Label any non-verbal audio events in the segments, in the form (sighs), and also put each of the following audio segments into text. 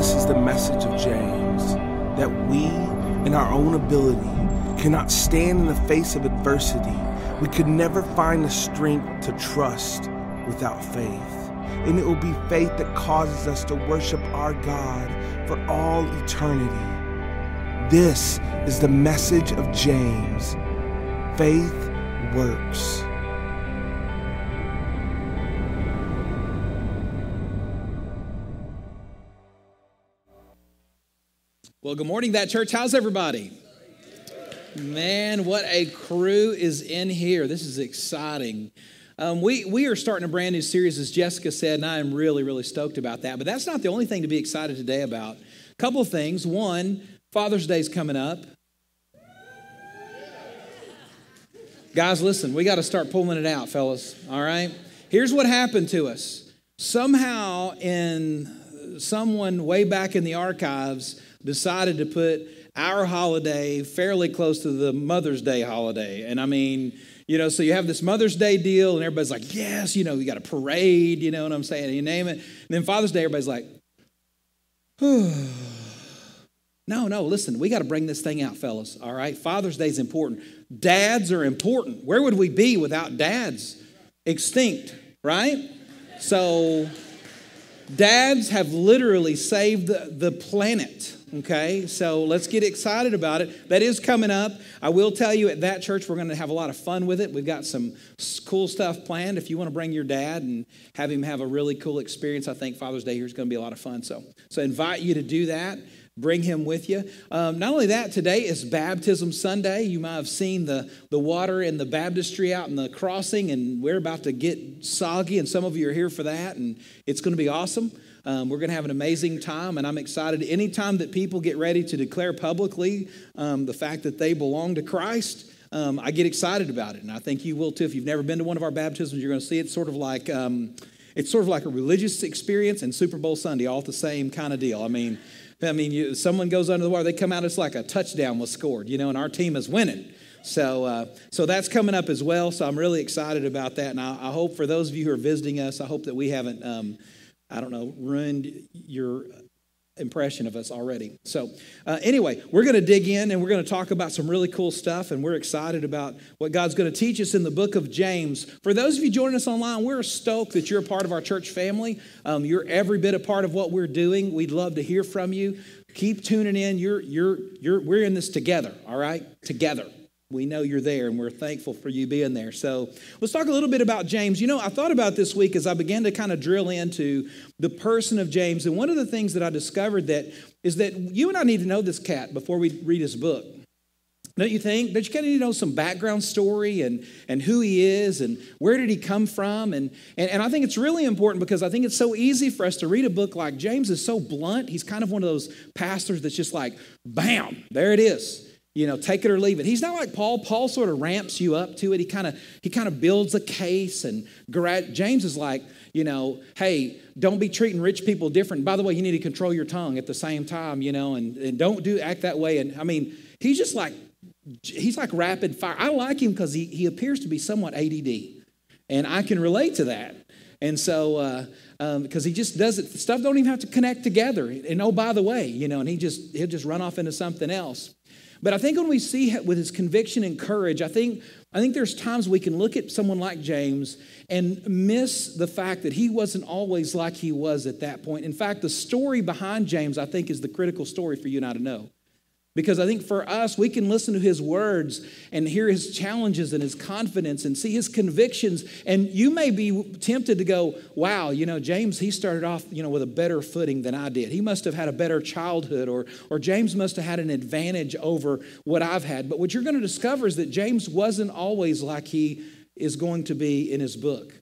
This is the message of James that we, in our own ability, cannot stand in the face of adversity. We could never find the strength to trust without faith. And it will be faith that causes us to worship our God for all eternity. This is the message of James. Faith works. Well, good morning, that church. How's everybody? Man, what a crew is in here. This is exciting. Um, we, we are starting a brand new series, as Jessica said, and I am really, really stoked about that. But that's not the only thing to be excited today about. A couple of things. One, Father's Day is coming up. Guys, listen, we got to start pulling it out, fellas. All right? Here's what happened to us. Somehow, in someone way back in the archives, decided to put our holiday fairly close to the Mother's Day holiday. And I mean, you know, so you have this Mother's Day deal, and everybody's like, yes, you know, you got a parade, you know what I'm saying? You name it. And then Father's Day, everybody's like, no, no, listen, we got to bring this thing out, fellas, all right? Father's Day is important. Dads are important. Where would we be without dads? Extinct, right? So, dads have literally saved the, the planet Okay, so let's get excited about it. That is coming up. I will tell you at that church, we're going to have a lot of fun with it. We've got some cool stuff planned. If you want to bring your dad and have him have a really cool experience, I think Father's Day here is going to be a lot of fun. So, so invite you to do that. Bring him with you. Um, not only that, today is Baptism Sunday. You might have seen the, the water in the baptistry out in the crossing, and we're about to get soggy, and some of you are here for that, and it's going to be awesome. Um, we're going to have an amazing time, and I'm excited. Anytime that people get ready to declare publicly um, the fact that they belong to Christ, um, I get excited about it, and I think you will too. If you've never been to one of our baptisms, you're going to see it sort of like um, it's sort of like a religious experience and Super Bowl Sunday, all the same kind of deal. I mean, I mean, you, someone goes under the wire, they come out, it's like a touchdown was scored, you know, and our team is winning. So, uh, so that's coming up as well. So I'm really excited about that, and I, I, hope for those of you who are visiting us, I hope that we haven't um, I don't know, ruined your impression of us already. So, uh, anyway, we're going to dig in and we're going to talk about some really cool stuff, and we're excited about what God's going to teach us in the book of James. For those of you joining us online, we're stoked that you're a part of our church family. Um, you're every bit a part of what we're doing. We'd love to hear from you. Keep tuning in. You're, you're, you're, we're in this together, all right? Together we know you're there and we're thankful for you being there. So let's talk a little bit about James. You know, I thought about this week as I began to kind of drill into the person of James. And one of the things that I discovered that is that you and I need to know this cat before we read his book. Don't you think? Don't you kind of need to know some background story and, and who he is and where did he come from? And, and, and I think it's really important because I think it's so easy for us to read a book like James is so blunt. He's kind of one of those pastors that's just like, bam, there it is you know take it or leave it. He's not like paul. Paul sort of ramps you up to it. He kind of he kind of builds a case and james is like you know hey don't be treating rich people different. By the way you need to control your tongue at the same time you know and, and don't do act that way. And i mean he's just like he's like rapid fire. I like him because he, he appears to be somewhat ADD and i can relate to that. And so uh, because um, he just does it stuff don't even have to connect together. And oh by the way you know and he just he'll just run off into something else but I think when we see with his conviction and courage, I think, I think there's times we can look at someone like James and miss the fact that he wasn't always like he was at that point. In fact, the story behind James, I think, is the critical story for you and I to know. Because I think for us, we can listen to his words and hear his challenges and his confidence and see his convictions. And you may be tempted to go, wow, you know, James, he started off, you know, with a better footing than I did. He must have had a better childhood, or, or James must have had an advantage over what I've had. But what you're going to discover is that James wasn't always like he is going to be in his book.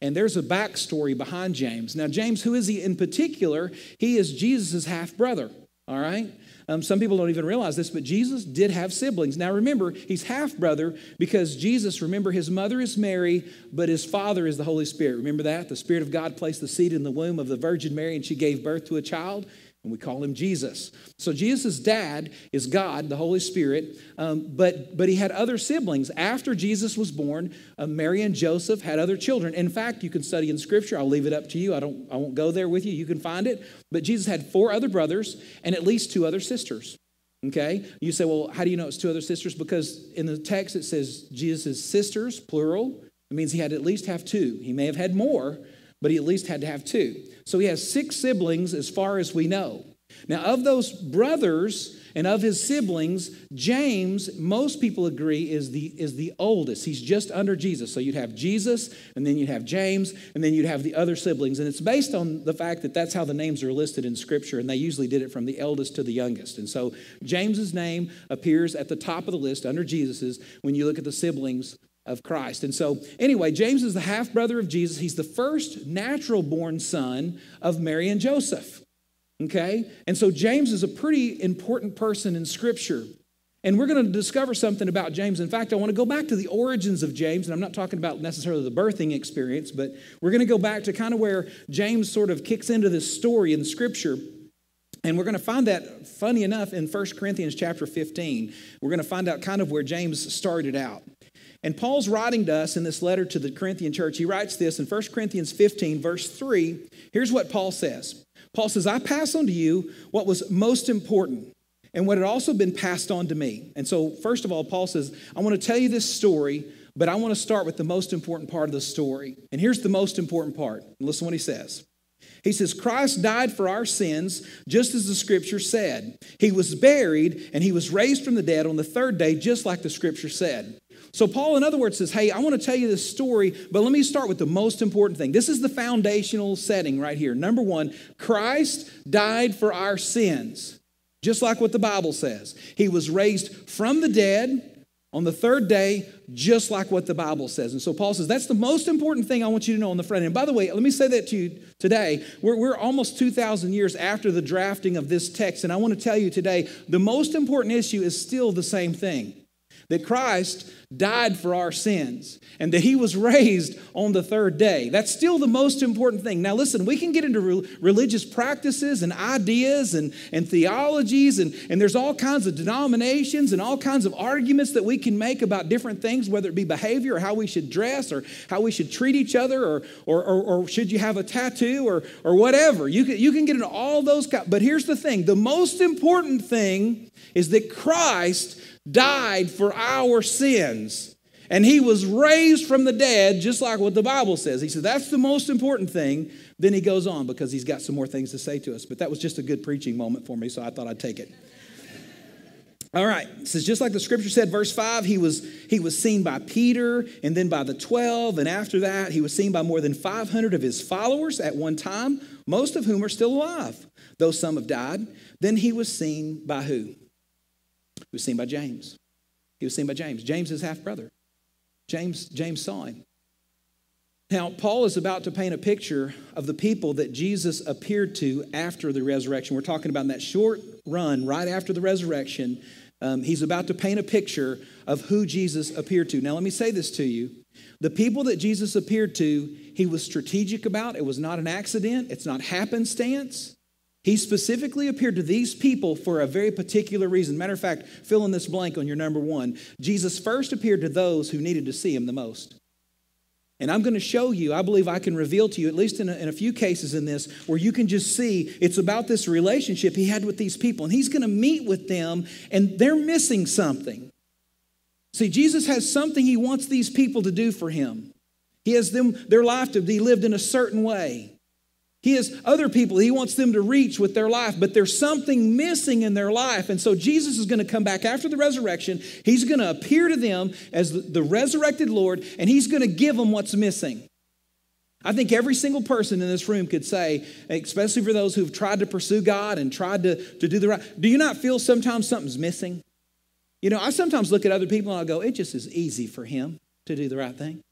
And there's a backstory behind James. Now, James, who is he in particular? He is Jesus' half brother, all right? Um, some people don't even realize this, but Jesus did have siblings. Now remember, he's half brother because Jesus, remember, his mother is Mary, but his father is the Holy Spirit. Remember that? The Spirit of God placed the seed in the womb of the Virgin Mary and she gave birth to a child. And we call him Jesus. So Jesus' dad is God, the Holy Spirit, um, but but he had other siblings after Jesus was born. Uh, Mary and Joseph had other children. In fact, you can study in Scripture. I'll leave it up to you. I don't. I won't go there with you. You can find it. But Jesus had four other brothers and at least two other sisters. Okay? You say, well, how do you know it's two other sisters? Because in the text it says Jesus' sisters, plural. It means he had at least have two. He may have had more, but he at least had to have two. So he has six siblings as far as we know. Now, of those brothers and of his siblings, James, most people agree, is the, is the oldest. He's just under Jesus. So you'd have Jesus, and then you'd have James, and then you'd have the other siblings. And it's based on the fact that that's how the names are listed in Scripture, and they usually did it from the eldest to the youngest. And so James's name appears at the top of the list under Jesus's when you look at the siblings of Christ. And so, anyway, James is the half brother of Jesus. He's the first natural born son of Mary and Joseph. Okay? And so, James is a pretty important person in Scripture. And we're going to discover something about James. In fact, I want to go back to the origins of James, and I'm not talking about necessarily the birthing experience, but we're going to go back to kind of where James sort of kicks into this story in Scripture. And we're going to find that, funny enough, in 1 Corinthians chapter 15. We're going to find out kind of where James started out. And Paul's writing to us in this letter to the Corinthian church. He writes this in 1 Corinthians 15, verse 3. Here's what Paul says Paul says, I pass on to you what was most important and what had also been passed on to me. And so, first of all, Paul says, I want to tell you this story, but I want to start with the most important part of the story. And here's the most important part. Listen to what he says. He says, Christ died for our sins, just as the scripture said. He was buried and he was raised from the dead on the third day, just like the scripture said. So, Paul, in other words, says, Hey, I want to tell you this story, but let me start with the most important thing. This is the foundational setting right here. Number one, Christ died for our sins, just like what the Bible says. He was raised from the dead on the third day, just like what the Bible says. And so Paul says, that's the most important thing I want you to know on the front end. By the way, let me say that to you today. We're, we're almost 2,000 years after the drafting of this text, and I want to tell you today the most important issue is still the same thing that Christ died for our sins and that he was raised on the third day. That's still the most important thing. Now, listen, we can get into re- religious practices and ideas and, and theologies, and, and there's all kinds of denominations and all kinds of arguments that we can make about different things, whether it be behavior or how we should dress or how we should treat each other or, or, or, or should you have a tattoo or, or whatever. You can, you can get into all those, but here's the thing the most important thing is that Christ died for our sins. And he was raised from the dead, just like what the Bible says. He said, That's the most important thing. Then he goes on because he's got some more things to say to us. But that was just a good preaching moment for me, so I thought I'd take it. All right. It says, just like the scripture said, verse 5, he was, he was seen by Peter and then by the 12. And after that, he was seen by more than 500 of his followers at one time, most of whom are still alive, though some have died. Then he was seen by who? Was seen by James. He was seen by James. James is half brother. James, James saw him. Now, Paul is about to paint a picture of the people that Jesus appeared to after the resurrection. We're talking about in that short run right after the resurrection. Um, he's about to paint a picture of who Jesus appeared to. Now, let me say this to you. The people that Jesus appeared to, he was strategic about. It was not an accident, it's not happenstance. He specifically appeared to these people for a very particular reason. Matter of fact, fill in this blank on your number one. Jesus first appeared to those who needed to see him the most. And I'm going to show you, I believe I can reveal to you, at least in a, in a, few cases in this, where you can just see it's about this relationship he had with these people. And he's going to meet with them, and they're missing something. See, Jesus has something he wants these people to do for him. He has them, their life to be lived in a certain way. He has other people he wants them to reach with their life, but there's something missing in their life. And so Jesus is going to come back after the resurrection. He's going to appear to them as the resurrected Lord, and he's going to give them what's missing. I think every single person in this room could say, especially for those who've tried to pursue God and tried to, to do the right, do you not feel sometimes something's missing? You know, I sometimes look at other people and I go, it just is easy for him to do the right thing.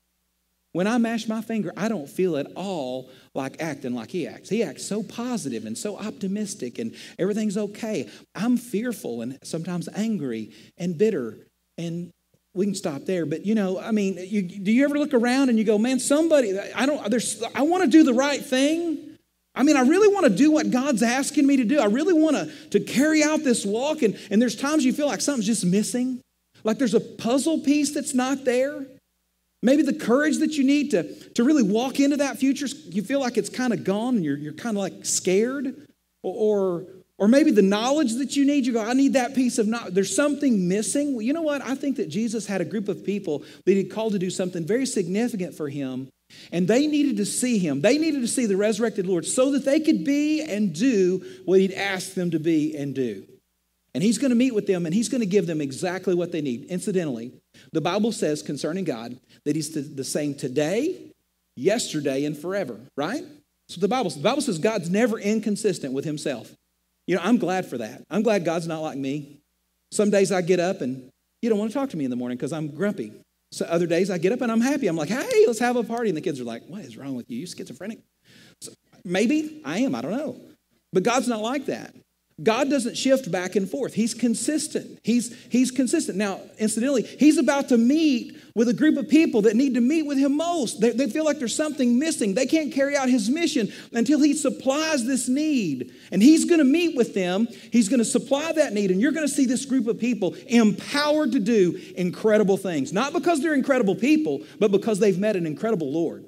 When I mash my finger, I don't feel at all like acting like he acts. He acts so positive and so optimistic and everything's okay. I'm fearful and sometimes angry and bitter and we can stop there but you know i mean you, do you ever look around and you go man somebody i don't there's i want to do the right thing I mean, I really want to do what God's asking me to do. I really want to, to carry out this walk. And, and there's times you feel like something's just missing, like there's a puzzle piece that's not there. Maybe the courage that you need to, to really walk into that future, you feel like it's kind of gone and you're, you're kind of like scared. Or, or maybe the knowledge that you need, you go, I need that piece of knowledge. There's something missing. Well, you know what? I think that Jesus had a group of people that he called to do something very significant for him and they needed to see him. They needed to see the resurrected Lord so that they could be and do what he'd asked them to be and do. And he's going to meet with them and he's going to give them exactly what they need. Incidentally, the Bible says concerning God that he's the same today, yesterday, and forever, right? So the Bible, the Bible says God's never inconsistent with himself. You know, I'm glad for that. I'm glad God's not like me. Some days I get up and you don't want to talk to me in the morning because I'm grumpy. So other days I get up and I'm happy. I'm like, hey, let's have a party. And the kids are like, what is wrong with you? You schizophrenic? So maybe I am. I don't know. But God's not like that. God doesn't shift back and forth. He's consistent. He's, he's consistent. Now, incidentally, he's about to meet with a group of people that need to meet with him most. They, they feel like there's something missing. They can't carry out his mission until he supplies this need. And he's going to meet with them. He's going to supply that need. And you're going to see this group of people empowered to do incredible things. Not because they're incredible people, but because they've met an incredible Lord.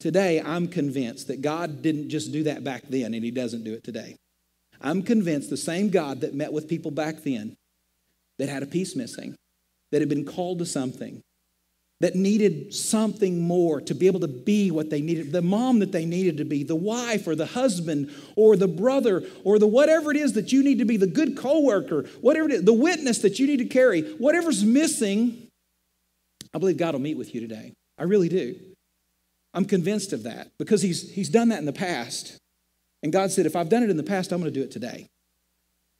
Today, I'm convinced that God didn't just do that back then, and he doesn't do it today. I'm convinced the same God that met with people back then that had a piece missing, that had been called to something, that needed something more to be able to be what they needed, the mom that they needed to be, the wife or the husband or the brother or the whatever it is that you need to be, the good coworker, whatever it is, the witness that you need to carry, whatever's missing, I believe God will meet with you today. I really do. I'm convinced of that because he's, he's done that in the past. And God said, if I've done it in the past, I'm going to do it today.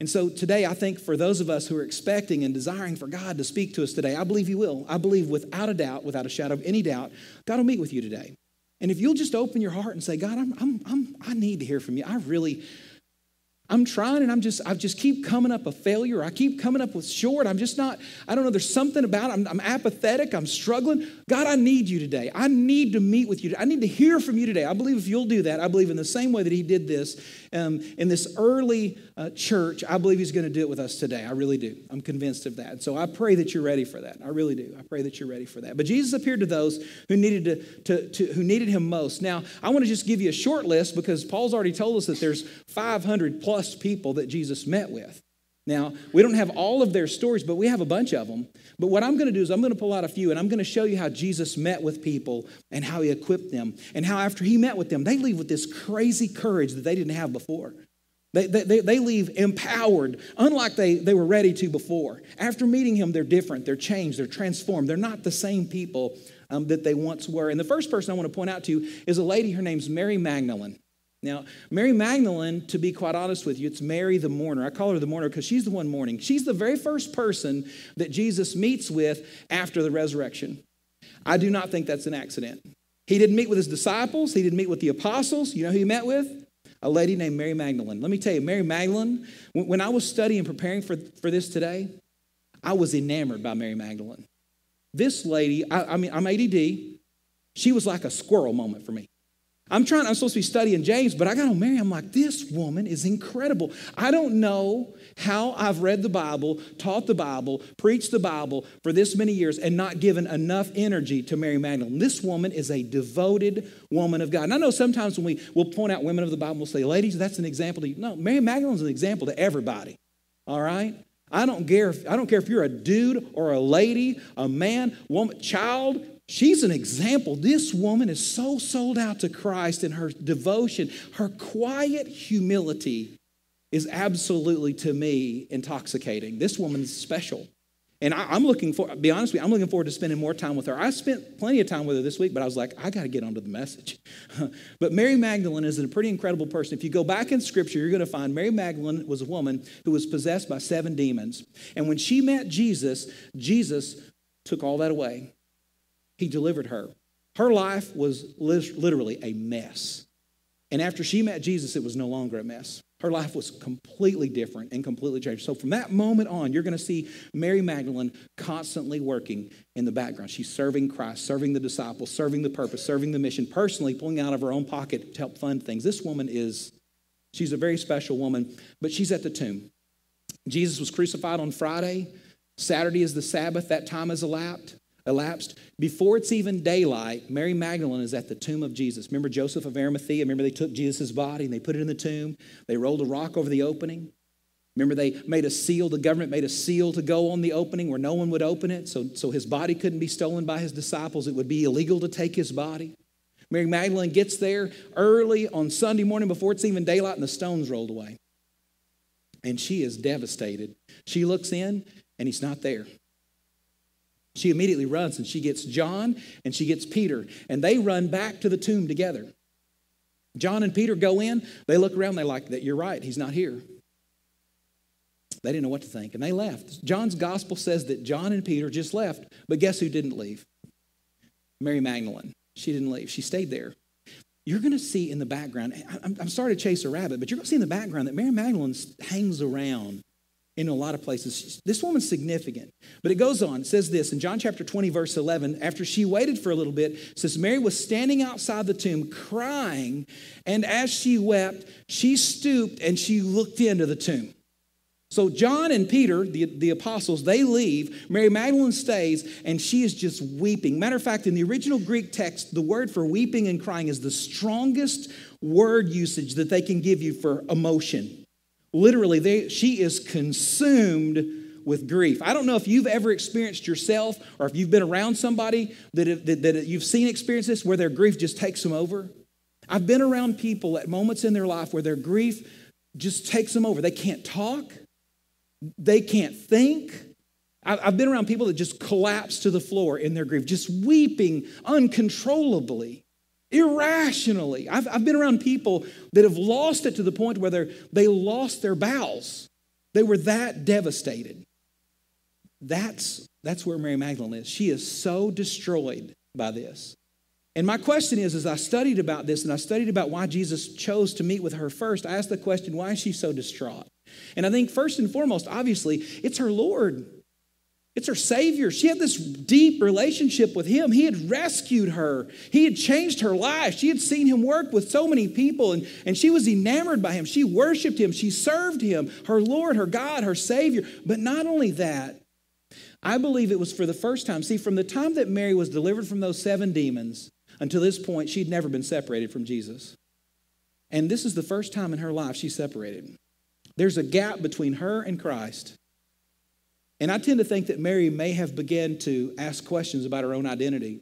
And so today, I think for those of us who are expecting and desiring for God to speak to us today, I believe He will. I believe without a doubt, without a shadow of any doubt, God will meet with you today. And if you'll just open your heart and say, God, I'm, I'm, I'm, I need to hear from you. I really, I'm trying and I'm just, I just keep coming up a failure. I keep coming up with short. I'm just not, I don't know, there's something about it. I'm, I'm apathetic. I'm struggling. God, I need you today. I need to meet with you. I need to hear from you today. I believe if you'll do that, I believe in the same way that He did this um, in this early uh, church, I believe He's going to do it with us today. I really do. I'm convinced of that. So I pray that you're ready for that. I really do. I pray that you're ready for that. But Jesus appeared to those who needed to, to, to who needed Him most. Now, I want to just give you a short list because Paul's already told us that there's 500 plus people that Jesus met with. Now, we don't have all of their stories, but we have a bunch of them. But what I'm going to do is I'm going to pull out a few and I'm going to show you how Jesus met with people and how he equipped them and how after he met with them, they leave with this crazy courage that they didn't have before. They, they, they leave empowered, unlike they, they were ready to before. After meeting him, they're different, they're changed, they're transformed. They're not the same people um, that they once were. And the first person I want to point out to you is a lady, her name's Mary Magdalene. Now, Mary Magdalene, to be quite honest with you, it's Mary the mourner. I call her the mourner because she's the one mourning. She's the very first person that Jesus meets with after the resurrection. I do not think that's an accident. He didn't meet with his disciples, he didn't meet with the apostles. You know who he met with? A lady named Mary Magdalene. Let me tell you, Mary Magdalene, when I was studying preparing for, for this today, I was enamored by Mary Magdalene. This lady, I, I mean, I'm ADD. She was like a squirrel moment for me. I'm trying, I'm supposed to be studying James, but I got on Mary. I'm like, this woman is incredible. I don't know how I've read the Bible, taught the Bible, preached the Bible for this many years and not given enough energy to Mary Magdalene. This woman is a devoted woman of God. And I know sometimes when we will point out women of the Bible, we'll say, ladies, that's an example to you. No, Mary Magdalene's an example to everybody. All right? I don't care if, I don't care if you're a dude or a lady, a man, woman, child, She's an example. This woman is so sold out to Christ in her devotion. Her quiet humility is absolutely, to me, intoxicating. This woman's special. And I, am looking for, be honest with you, I'm looking forward to spending more time with her. I spent plenty of time with her this week, but I was like, I got to get onto the message. (laughs) but Mary Magdalene is a pretty incredible person. If you go back in scripture, you're going to find Mary Magdalene was a woman who was possessed by seven demons. And when she met Jesus, Jesus took all that away. He delivered her. Her life was literally a mess. And after she met Jesus, it was no longer a mess. Her life was completely different and completely changed. So from that moment on, you're going to see Mary Magdalene constantly working in the background. She's serving Christ, serving the disciples, serving the purpose, serving the mission, personally pulling out of her own pocket to help fund things. This woman is, she's a very special woman, but she's at the tomb. Jesus was crucified on Friday. Saturday is the Sabbath. That time has elapsed elapsed. Before it's even daylight, Mary Magdalene is at the tomb of Jesus. Remember Joseph of Arimathea? Remember they took Jesus' body and they put it in the tomb? They rolled a rock over the opening. Remember they made a seal, the government made a seal to go on the opening where no one would open it, so, so his body couldn't be stolen by his disciples. It would be illegal to take his body. Mary Magdalene gets there early on Sunday morning before it's even daylight and the stones rolled away. And she is devastated. She looks in and he's not there. She immediately runs and she gets John and she gets Peter, and they run back to the tomb together. John and Peter go in, they look around, they like that, you're right, he's not here. They didn't know what to think, and they left. John's gospel says that John and Peter just left, but guess who didn't leave? Mary Magdalene. She didn't leave, she stayed there. You're going to see in the background, I'm, I'm sorry to chase a rabbit, but you're going to see in the background that Mary Magdalene hangs around in a lot of places. This woman's significant. But it goes on. It says this in John chapter 20, verse 11. After she waited for a little bit, says Mary was standing outside the tomb crying. And as she wept, she stooped and she looked into the tomb. So John and Peter, the, the apostles, they leave. Mary Magdalene stays, and she is just weeping. Matter of fact, in the original Greek text, the word for weeping and crying is the strongest word usage that they can give you for emotion. Literally, they, she is consumed with grief. I don't know if you've ever experienced yourself or if you've been around somebody that, that, that you've seen experience this where their grief just takes them over. I've been around people at moments in their life where their grief just takes them over. They can't talk, they can't think. I've been around people that just collapse to the floor in their grief, just weeping uncontrollably irrationally. I've, I've been around people that have lost it to the point where they lost their bowels. They were that devastated. That's, that's where Mary Magdalene is. She is so destroyed by this. And my question is, as I studied about this and I studied about why Jesus chose to meet with her first, I asked the question, why is she so distraught? And I think first and foremost, obviously, it's her Lord. It's her Savior. She had this deep relationship with Him. He had rescued her, He had changed her life. She had seen Him work with so many people, and, and she was enamored by Him. She worshiped Him, she served Him, her Lord, her God, her Savior. But not only that, I believe it was for the first time. See, from the time that Mary was delivered from those seven demons until this point, she'd never been separated from Jesus. And this is the first time in her life she's separated. There's a gap between her and Christ. And I tend to think that Mary may have begun to ask questions about her own identity.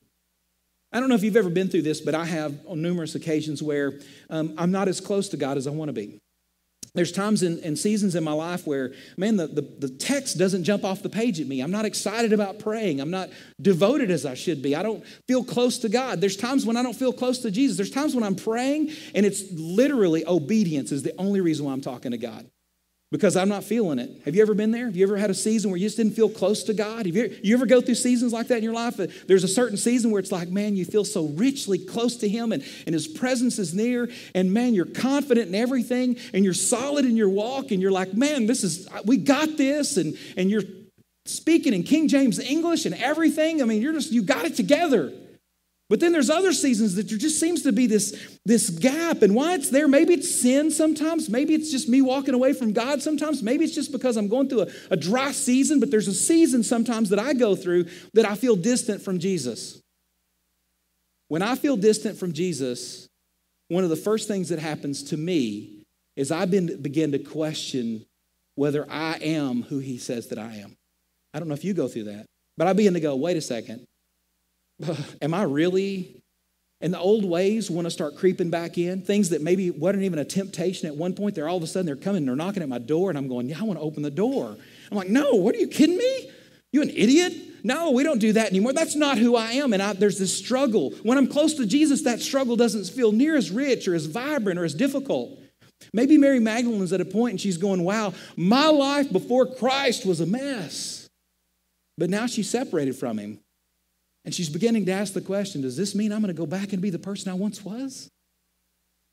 I don't know if you've ever been through this, but I have on numerous occasions where um, I'm not as close to God as I want to be. There's times in, seasons in my life where, man, the, the, the, text doesn't jump off the page at me. I'm not excited about praying. I'm not devoted as I should be. I don't feel close to God. There's times when I don't feel close to Jesus. There's times when I'm praying and it's literally obedience is the only reason why I'm talking to God because I'm not feeling it. Have you ever been there? Have you ever had a season where you just didn't feel close to God? Have you, you ever go through seasons like that in your life? There's a certain season where it's like, man, you feel so richly close to Him and, and His presence is near, and man, you're confident in everything and you're solid in your walk, and you're like, man, this is, we got this, and, and you're speaking in King James English and everything. I mean, you're just, you got it together. But then there's other seasons that there just seems to be this, this gap. And why it's there, maybe it's sin sometimes. Maybe it's just me walking away from God sometimes. Maybe it's just because I'm going through a, a dry season, but there's a season sometimes that I go through that I feel distant from Jesus. When I feel distant from Jesus, one of the first things that happens to me is I begin to question whether I am who he says that I am. I don't know if you go through that, but I begin to go, wait a second. (sighs) am I really and the old ways want to start creeping back in. Things that maybe wasn't even a temptation at one point. They're all of a sudden they're coming, they're knocking at my door, and I'm going, Yeah, I want to open the door. I'm like, No, what are you kidding me? You an idiot? No, we don't do that anymore. That's not who I am. And I, there's this struggle. When I'm close to Jesus, that struggle doesn't feel near as rich or as vibrant or as difficult. Maybe Mary Magdalene's at a point and she's going, Wow, my life before Christ was a mess. But now she's separated from him. And she's beginning to ask the question Does this mean I'm going to go back and be the person I once was?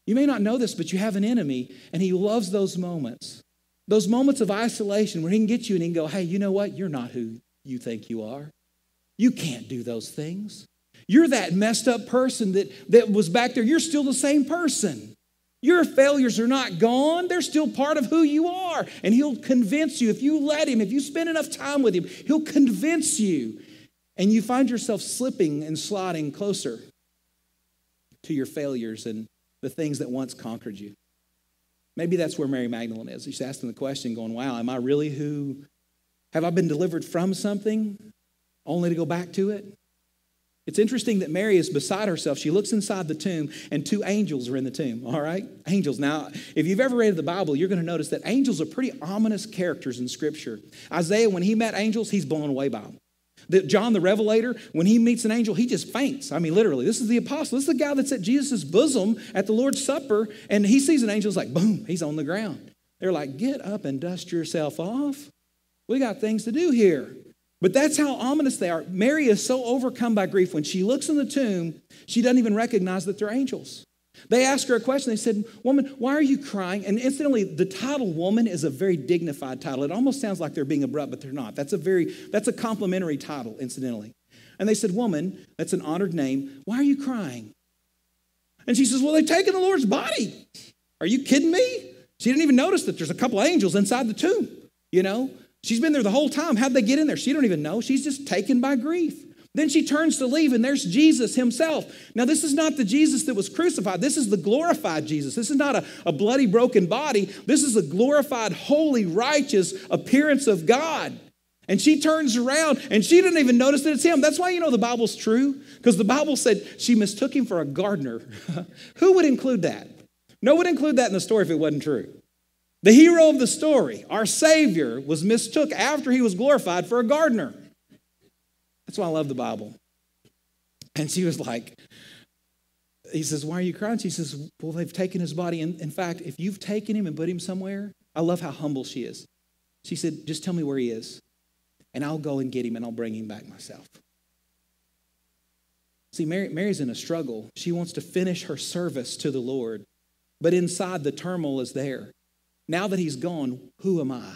You may not know this, but you have an enemy, and he loves those moments. Those moments of isolation where he can get you and he can go, hey, you know what? You're not who you think you are. You can't do those things. You're that messed up person that, that was back there. You're still the same person. Your failures are not gone, they're still part of who you are. And He'll convince you, if you let Him, if you spend enough time with Him, He'll convince you. And you find yourself slipping and sliding closer to your failures and the things that once conquered you. Maybe that's where Mary Magdalene is. She's asking the question, going, Wow, am I really who? Have I been delivered from something only to go back to it? It's interesting that Mary is beside herself. She looks inside the tomb, and two angels are in the tomb, all right? Angels. Now, if you've ever read the Bible, you're going to notice that angels are pretty ominous characters in Scripture. Isaiah, when he met angels, he's blown away by them. That John the Revelator, when he meets an angel, he just faints. I mean, literally. This is the apostle. This is the guy that's at Jesus' bosom at the Lord's Supper, and he sees an angel, it's like, boom, he's on the ground. They're like, get up and dust yourself off. We got things to do here. But that's how ominous they are. Mary is so overcome by grief. When she looks in the tomb, she doesn't even recognize that they're angels. They ask her a question. They said, Woman, why are you crying? And incidentally, the title woman is a very dignified title. It almost sounds like they're being abrupt, but they're not. That's a very, that's a complimentary title, incidentally. And they said, Woman, that's an honored name. Why are you crying? And she says, Well, they've taken the Lord's body. Are you kidding me? She didn't even notice that there's a couple angels inside the tomb, you know? She's been there the whole time. How'd they get in there? She don't even know. She's just taken by grief. Then she turns to leave, and there's Jesus himself. Now, this is not the Jesus that was crucified. This is the glorified Jesus. This is not a, a bloody, broken body. This is a glorified, holy, righteous appearance of God. And she turns around and she didn't even notice that it's him. That's why you know the Bible's true, because the Bible said she mistook him for a gardener. (laughs) Who would include that? No one would include that in the story if it wasn't true. The hero of the story, our Savior, was mistook after he was glorified for a gardener. That's why I love the Bible. And she was like, he says, Why are you crying? She says, Well, they've taken his body. In, in fact, if you've taken him and put him somewhere, I love how humble she is. She said, Just tell me where he is, and I'll go and get him and I'll bring him back myself. See, Mary, Mary's in a struggle. She wants to finish her service to the Lord, but inside the turmoil is there. Now that he's gone, who am I?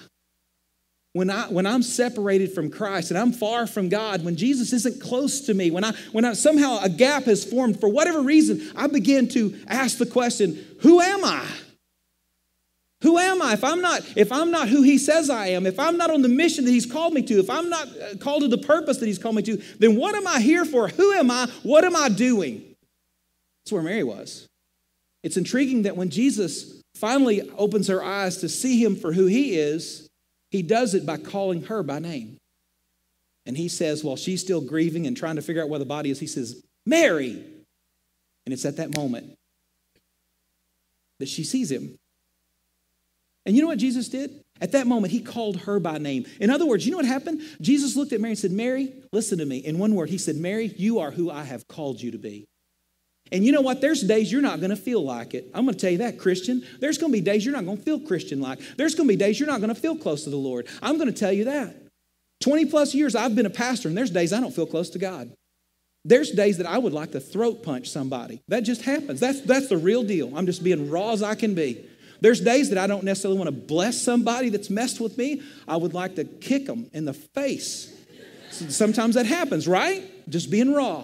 When, I, when I'm separated from Christ and I'm far from God, when Jesus isn't close to me, when, I, when I, somehow a gap has formed for whatever reason, I begin to ask the question, who am I? Who am I? If I'm not, if I'm not who he says I am, if I'm not on the mission that he's called me to, if I'm not uh, called to the purpose that he's called me to, then what am I here for? Who am I? What am I doing? That's where Mary was. It's intriguing that when Jesus finally opens her eyes to see him for who he is, he does it by calling her by name. And he says, while she's still grieving and trying to figure out where the body is, he says, Mary. And it's at that moment that she sees him. And you know what Jesus did? At that moment, he called her by name. In other words, you know what happened? Jesus looked at Mary and said, Mary, listen to me. In one word, he said, Mary, you are who I have called you to be. And you know what? There's days you're not going to feel like it. I'm going to tell you that, Christian. There's going to be days you're not going to feel Christian like. There's going to be days you're not going to feel close to the Lord. I'm going to tell you that. 20 plus years I've been a pastor, and there's days I don't feel close to God. There's days that I would like to throat punch somebody. That just happens. That's, that's the real deal. I'm just being raw as I can be. There's days that I don't necessarily want to bless somebody that's messed with me. I would like to kick them in the face. Sometimes that happens, right? Just being raw.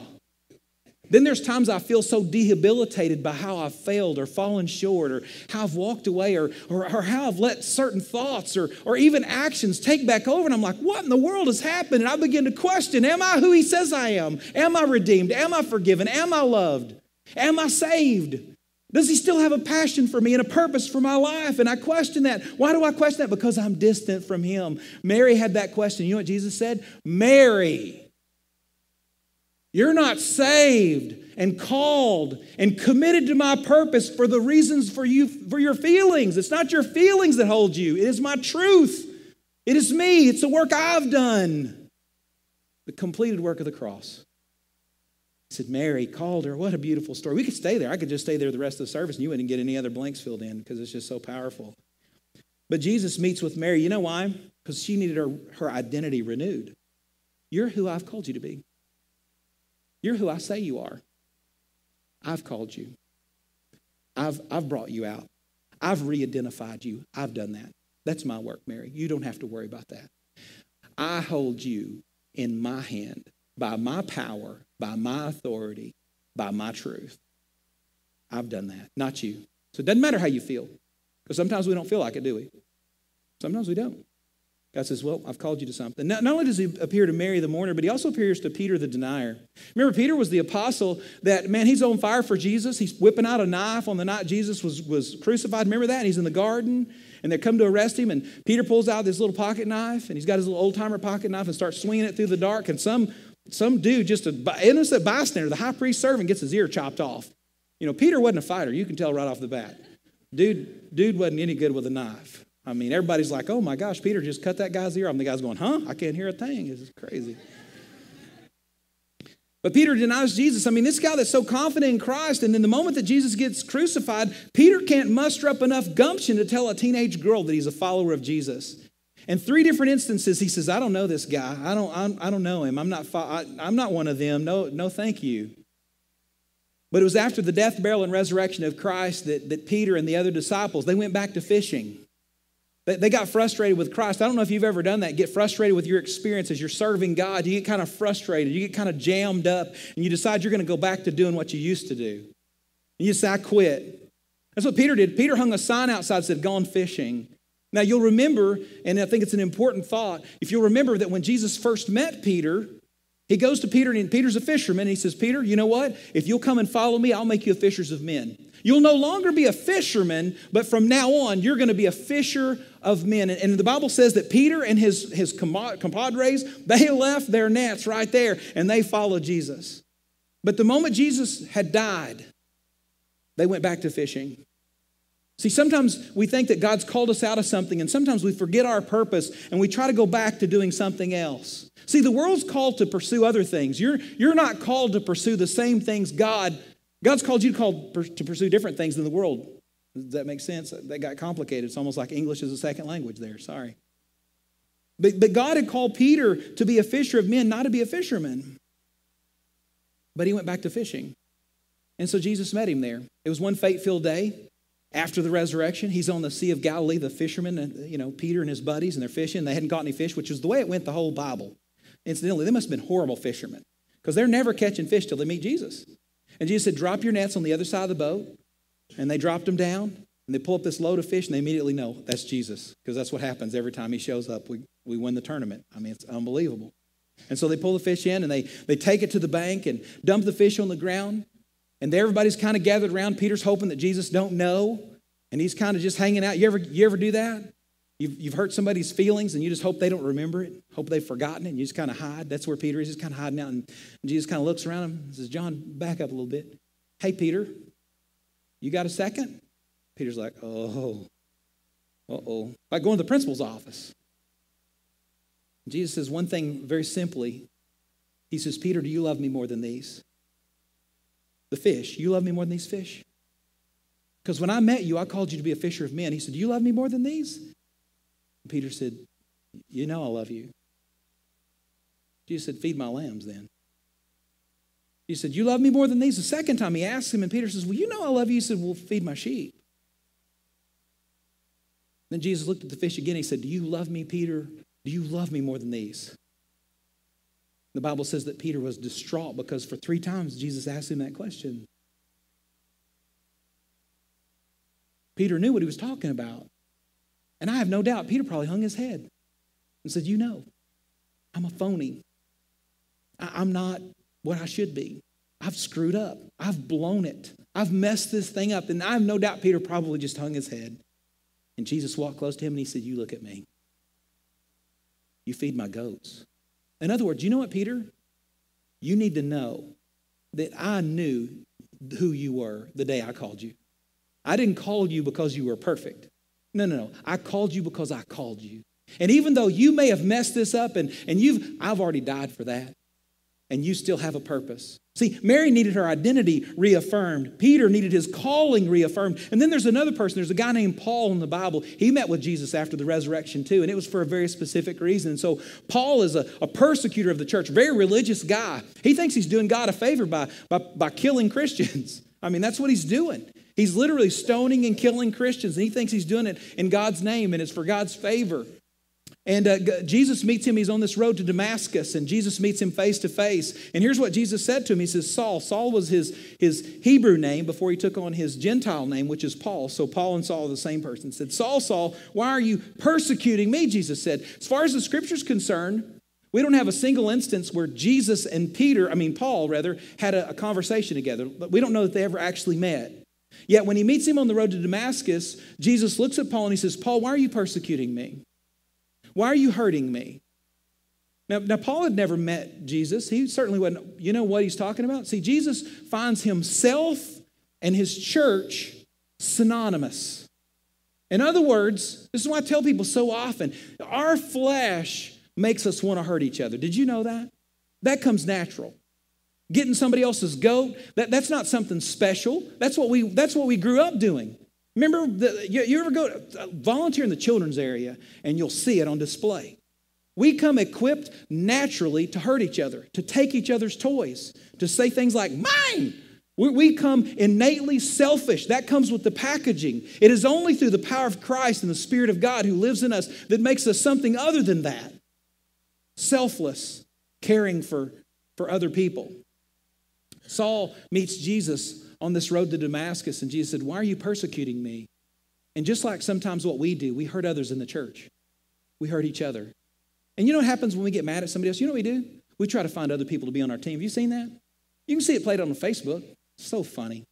Then there's times I feel so debilitated by how I've failed or fallen short or how I've walked away or, or, or, how I've let certain thoughts or, or even actions take back over. And I'm like, what in the world has happened? And I begin to question Am I who He says I am? Am I redeemed? Am I forgiven? Am I loved? Am I saved? Does He still have a passion for me and a purpose for my life? And I question that. Why do I question that? Because I'm distant from Him. Mary had that question. You know what Jesus said? Mary. You're not saved and called and committed to my purpose for the reasons for you for your feelings. It's not your feelings that hold you. It is my truth. It is me. It's the work I've done. The completed work of the cross. He said, Mary called her. What a beautiful story. We could stay there. I could just stay there the rest of the service and you wouldn't get any other blanks filled in because it's just so powerful. But Jesus meets with Mary. You know why? Because she needed her, her identity renewed. You're who I've called you to be. You're who I say you are. I've called you. I've, I've brought you out. I've re identified you. I've done that. That's my work, Mary. You don't have to worry about that. I hold you in my hand by my power, by my authority, by my truth. I've done that, not you. So it doesn't matter how you feel, because sometimes we don't feel like it, do we? Sometimes we don't. God says, Well, I've called you to something. Not, not, only does he appear to Mary the mourner, but he also appears to Peter the denier. Remember, Peter was the apostle that, man, he's on fire for Jesus. He's whipping out a knife on the night Jesus was, was crucified. Remember that? He's in the garden and they come to arrest him. And Peter pulls out this little pocket knife and he's got his little old timer pocket knife and starts swinging it through the dark. And some, some dude, just an innocent bystander, the high priest servant, gets his ear chopped off. You know, Peter wasn't a fighter. You can tell right off the bat. Dude, dude wasn't any good with a knife. I mean, everybody's like, oh my gosh, Peter just cut that guy's ear off. And the guy's going, huh? I can't hear a thing. This is crazy. But Peter denies Jesus. I mean, this guy that's so confident in Christ, and in the moment that Jesus gets crucified, Peter can't muster up enough gumption to tell a teenage girl that he's a follower of Jesus. In three different instances, he says, "I don't know this guy. I don't. I'm, I do not know him. I'm not. I, I'm not one of them. No. No. Thank you." But it was after the death, burial, and resurrection of Christ that, that Peter and the other disciples they went back to fishing. They got frustrated with Christ. I don't know if you've ever done that. Get frustrated with your experiences. you're serving God. You get kind of frustrated. You get kind of jammed up, and you decide you're going to go back to doing what you used to do. And you say, I quit. That's what Peter did. Peter hung a sign outside that said, Gone fishing. Now, you'll remember, and I think it's an important thought, if you'll remember that when Jesus first met Peter, he goes to Peter, and Peter's a fisherman, and he says, Peter, you know what? If you'll come and follow me, I'll make you a fishers of men. You'll no longer be a fisherman, but from now on, you're going to be a fisher of men. And the Bible says that Peter and his, his compadres, they (laughs) left their nets right there and they followed Jesus. But the moment Jesus had died, they went back to fishing. See, sometimes we think that God's called us out of something, and sometimes we forget our purpose and we try to go back to doing something else. See, the world's called to pursue other things. You're, you're not called to pursue the same things God God's called you to, call, to pursue different things than the world. Does that make sense? That got complicated. It's almost like English is a second language there. Sorry. But, but God had called Peter to be a fisher of men, not to be a fisherman. But he went back to fishing. And so Jesus met him there. It was one fate filled day after the resurrection. He's on the Sea of Galilee, the fishermen, and, you know, Peter and his buddies, and they're fishing. They hadn't caught any fish, which is the way it went the whole Bible. Incidentally, they must have been horrible fishermen because they're never catching fish till they meet Jesus. And Jesus said, Drop your nets on the other side of the boat. And they dropped them down. And they pull up this load of fish, and they immediately know that's Jesus, because that's what happens every time he shows up. We, we win the tournament. I mean, it's unbelievable. And so they pull the fish in, and they, they take it to the bank and dump the fish on the ground. And everybody's kind of gathered around. Peter's hoping that Jesus don't know, and he's kind of just hanging out. You ever, you ever do that? You've, you've hurt somebody's feelings and you just hope they don't remember it, hope they've forgotten it, and you just kind of hide. That's where Peter is, just kind of hiding out. And Jesus kind of looks around him and says, John, back up a little bit. Hey, Peter, you got a second? Peter's like, oh, uh oh. Like going to the principal's office. Jesus says one thing very simply. He says, Peter, do you love me more than these? The fish. You love me more than these fish? Because when I met you, I called you to be a fisher of men. He said, Do you love me more than these? Peter said, You know I love you. Jesus said, Feed my lambs then. He said, You love me more than these? The second time he asked him, and Peter says, Well, you know I love you. He said, Well, feed my sheep. Then Jesus looked at the fish again. He said, Do you love me, Peter? Do you love me more than these? The Bible says that Peter was distraught because for three times Jesus asked him that question. Peter knew what he was talking about. And I have no doubt Peter probably hung his head and said, You know, I'm a phony. I'm not what I should be. I've screwed up. I've blown it. I've messed this thing up. And I have no doubt Peter probably just hung his head. And Jesus walked close to him and he said, You look at me. You feed my goats. In other words, you know what, Peter? You need to know that I knew who you were the day I called you. I didn't call you because you were perfect. No, no, no. I called you because I called you. And even though you may have messed this up and, and you've, I've already died for that. And you still have a purpose. See, Mary needed her identity reaffirmed. Peter needed his calling reaffirmed. And then there's another person. There's a guy named Paul in the Bible. He met with Jesus after the resurrection, too, and it was for a very specific reason. And so Paul is a, a persecutor of the church, very religious guy. He thinks he's doing God a favor by, by, by killing Christians. (laughs) I mean, that's what he's doing. He's literally stoning and killing Christians, and he thinks he's doing it in God's name and it's for God's favor. And uh, Jesus meets him. He's on this road to Damascus, and Jesus meets him face to face. And here's what Jesus said to him He says, Saul. Saul was his, his Hebrew name before he took on his Gentile name, which is Paul. So Paul and Saul are the same person. He said, Saul, Saul, why are you persecuting me? Jesus said. As far as the scripture's concerned, we don't have a single instance where Jesus and Peter, I mean, Paul rather, had a, a conversation together, but we don't know that they ever actually met. Yet when he meets him on the road to Damascus, Jesus looks at Paul and he says, Paul, why are you persecuting me? Why are you hurting me? Now, now, Paul had never met Jesus. He certainly wasn't, you know what he's talking about? See, Jesus finds himself and his church synonymous. In other words, this is why I tell people so often our flesh makes us want to hurt each other. Did you know that? That comes natural. Getting somebody else's goat, that, that's not something special. That's what we, that's what we grew up doing. Remember, the, you, you ever go uh, volunteer in the children's area and you'll see it on display. We come equipped naturally to hurt each other, to take each other's toys, to say things like, mine. We, we come innately selfish. That comes with the packaging. It is only through the power of Christ and the Spirit of God who lives in us that makes us something other than that selfless, caring for, for other people. Saul meets Jesus on this road to Damascus, and Jesus said, Why are you persecuting me? And just like sometimes what we do, we hurt others in the church, we hurt each other. And you know what happens when we get mad at somebody else? You know what we do? We try to find other people to be on our team. Have you seen that? You can see it played on Facebook. It's so funny.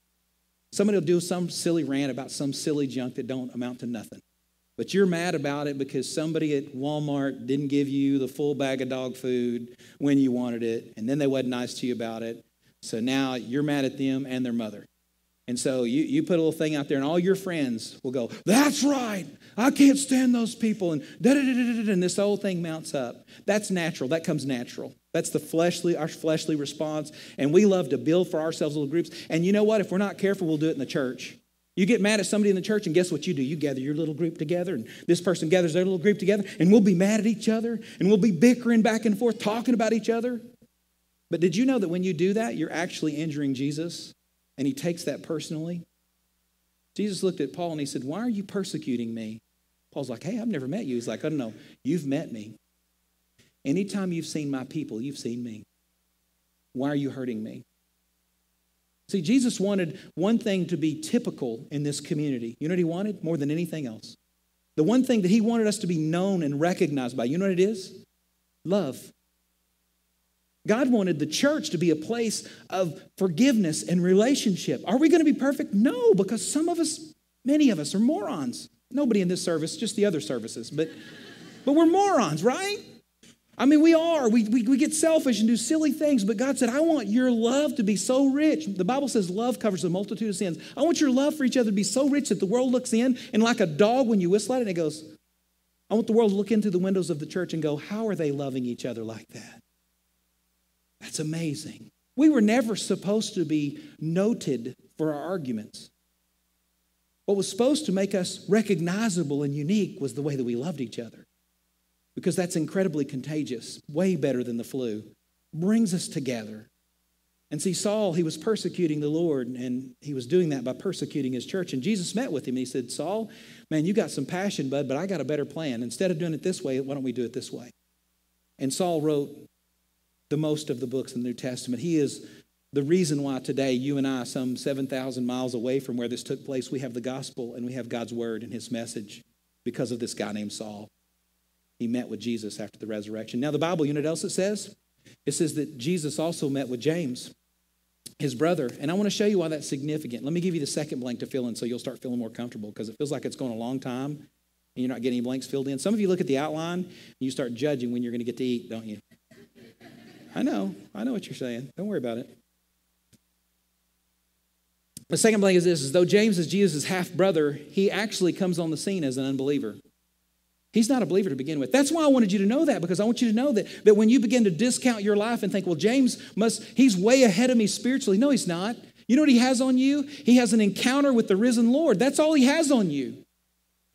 Somebody will do some silly rant about some silly junk that don't amount to nothing. But you're mad about it because somebody at Walmart didn't give you the full bag of dog food when you wanted it, and then they wasn't nice to you about it. So now you're mad at them and their mother. And so you, you put a little thing out there, and all your friends will go, That's right. I can't stand those people. And da da da. And this whole thing mounts up. That's natural. That comes natural. That's the fleshly, our fleshly response. And we love to build for ourselves little groups. And you know what? If we're not careful, we'll do it in the church. You get mad at somebody in the church, and guess what you do? You gather your little group together, and this person gathers their little group together, and we'll be mad at each other, and we'll be bickering back and forth, talking about each other. But did you know that when you do that, you're actually injuring Jesus? And he takes that personally. Jesus looked at Paul and he said, Why are you persecuting me? Paul's like, Hey, I've never met you. He's like, I don't know. You've met me. Anytime you've seen my people, you've seen me. Why are you hurting me? See, Jesus wanted one thing to be typical in this community. You know what he wanted? More than anything else. The one thing that he wanted us to be known and recognized by, you know what it is? Love. God wanted the church to be a place of forgiveness and relationship. Are we going to be perfect? No, because some of us, many of us, are morons. Nobody in this service, just the other services, but, but we're morons, right? I mean, we are. We, we, we get selfish and do silly things, but God said, I want your love to be so rich. The Bible says love covers a multitude of sins. I want your love for each other to be so rich that the world looks in and, like a dog, when you whistle at it, it goes, I want the world to look into the windows of the church and go, How are they loving each other like that? That's amazing. We were never supposed to be noted for our arguments. What was supposed to make us recognizable and unique was the way that we loved each other. Because that's incredibly contagious, way better than the flu. Brings us together. And see, Saul, he was persecuting the Lord, and he was doing that by persecuting his church. And Jesus met with him. And he said, Saul, man, you got some passion, bud, but I got a better plan. Instead of doing it this way, why don't we do it this way? And Saul wrote the most of the books in the New Testament. He is the reason why today you and I, some 7,000 miles away from where this took place, we have the gospel and we have God's word and his message because of this guy named Saul. He met with Jesus after the resurrection. Now, the Bible, you know what else it says? It says that Jesus also met with James, his brother. And I want to show you why that's significant. Let me give you the second blank to fill in so you'll start feeling more comfortable because it feels like it's going a long time and you're not getting any blanks filled in. Some of you look at the outline and you start judging when you're going to get to eat, don't you? I know. I know what you're saying. Don't worry about it. The second thing is this is though James is Jesus' half brother, he actually comes on the scene as an unbeliever. He's not a believer to begin with. That's why I wanted you to know that, because I want you to know that, that when you begin to discount your life and think, well, James must, he's way ahead of me spiritually. No, he's not. You know what he has on you? He has an encounter with the risen Lord. That's all he has on you.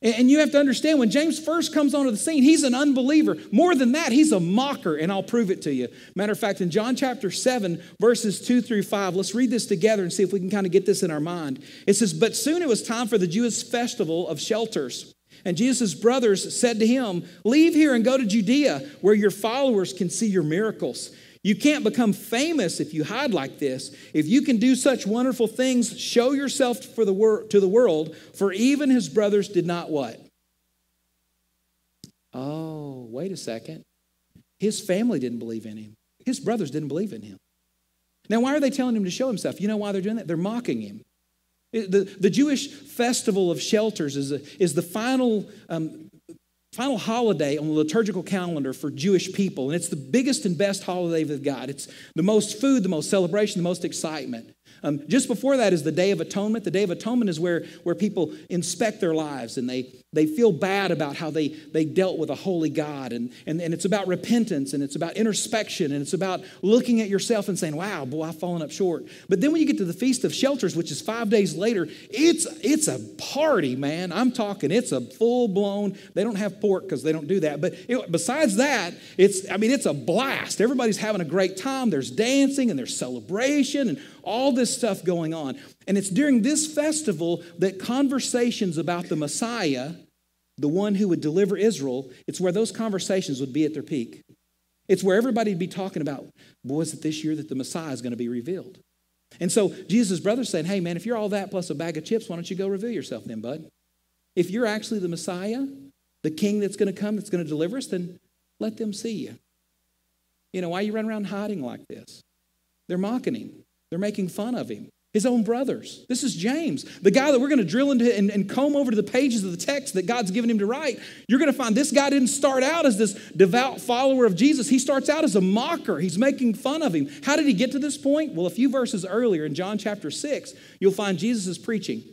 And you have to understand when James first comes onto the scene, he's an unbeliever. More than that, he's a mocker, and I'll prove it to you. Matter of fact, in John chapter 7, verses 2 through 5, let's read this together and see if we can kind of get this in our mind. It says, But soon it was time for the Jewish festival of shelters. And Jesus' brothers said to him, Leave here and go to Judea, where your followers can see your miracles. You can't become famous if you hide like this. If you can do such wonderful things, show yourself for the wor- to the world, for even his brothers did not what? Oh, wait a second. His family didn't believe in him. His brothers didn't believe in him. Now, why are they telling him to show himself? You know why they're doing that? They're mocking him. The, the Jewish festival of shelters is, a, is the final um, final holiday on the liturgical calendar for Jewish people, and it's the biggest and best holiday they've got. It's the most food, the most celebration, the most excitement. Um, just before that is the Day of Atonement. The Day of Atonement is where, where people inspect their lives and they, they feel bad about how they, they dealt with a holy God. And, and, and it's about repentance and it's about introspection and it's about looking at yourself and saying, wow, boy, I've fallen up short. But then when you get to the Feast of Shelters, which is five days later, it's, it's a party, man. I'm talking, it's a full blown, they don't have pork because they don't do that. But it, besides that, it's, I mean, it's a blast. Everybody's having a great time. There's dancing and there's celebration and all this stuff going on. And it's during this festival that conversations about the Messiah, the one who would deliver Israel, it's where those conversations would be at their peak. It's where everybody would be talking about, boy, is it this year that the Messiah is going to be revealed? And so Jesus' brother said, hey, man, if you're all that plus a bag of chips, why don't you go reveal yourself then, bud? If you're actually the Messiah, the king that's going to come, that's going to deliver us, then let them see you. You know, why you running around hiding like this? They're mocking him. They're making fun of him. His own brothers. This is James, the guy that we're going to drill into and, and, comb over to the pages of the text that God's given him to write. You're going to find this guy didn't start out as this devout follower of Jesus. He starts out as a mocker. He's making fun of him. How did he get to this point? Well, a few verses earlier in John chapter 6, you'll find Jesus is preaching.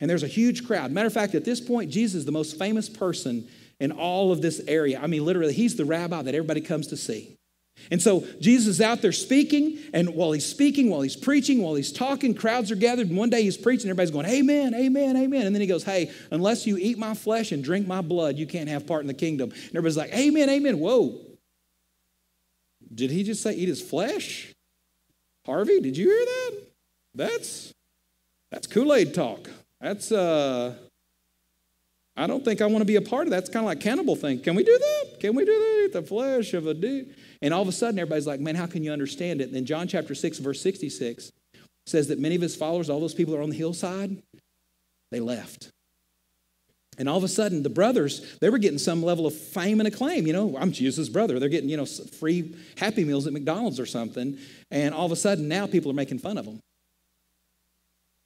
And there's a huge crowd. Matter of fact, at this point, Jesus is the most famous person in all of this area. I mean, literally, he's the rabbi that everybody comes to see. And so Jesus is out there speaking, and while he's speaking, while he's preaching, while he's talking, crowds are gathered. And one day he's preaching, everybody's going, Amen, amen, amen. And then he goes, Hey, unless you eat my flesh and drink my blood, you can't have part in the kingdom. And everybody's like, Amen, amen. Whoa. Did he just say eat his flesh? Harvey, did you hear that? That's that's Kool-Aid talk. That's uh I don't think I want to be a part of that. It's kind of like cannibal thing. Can we do that? Can we do that? Eat the flesh of a dude. And all of a sudden, everybody's like, man, how can you understand it? And then John chapter 6, verse 66 says that many of his followers, all those people are on the hillside, they left. And all of a sudden, the brothers, they were getting some level of fame and acclaim. You know, I'm Jesus' brother. They're getting, you know, free Happy Meals at McDonald's or something. And all of a sudden, now people are making fun of them.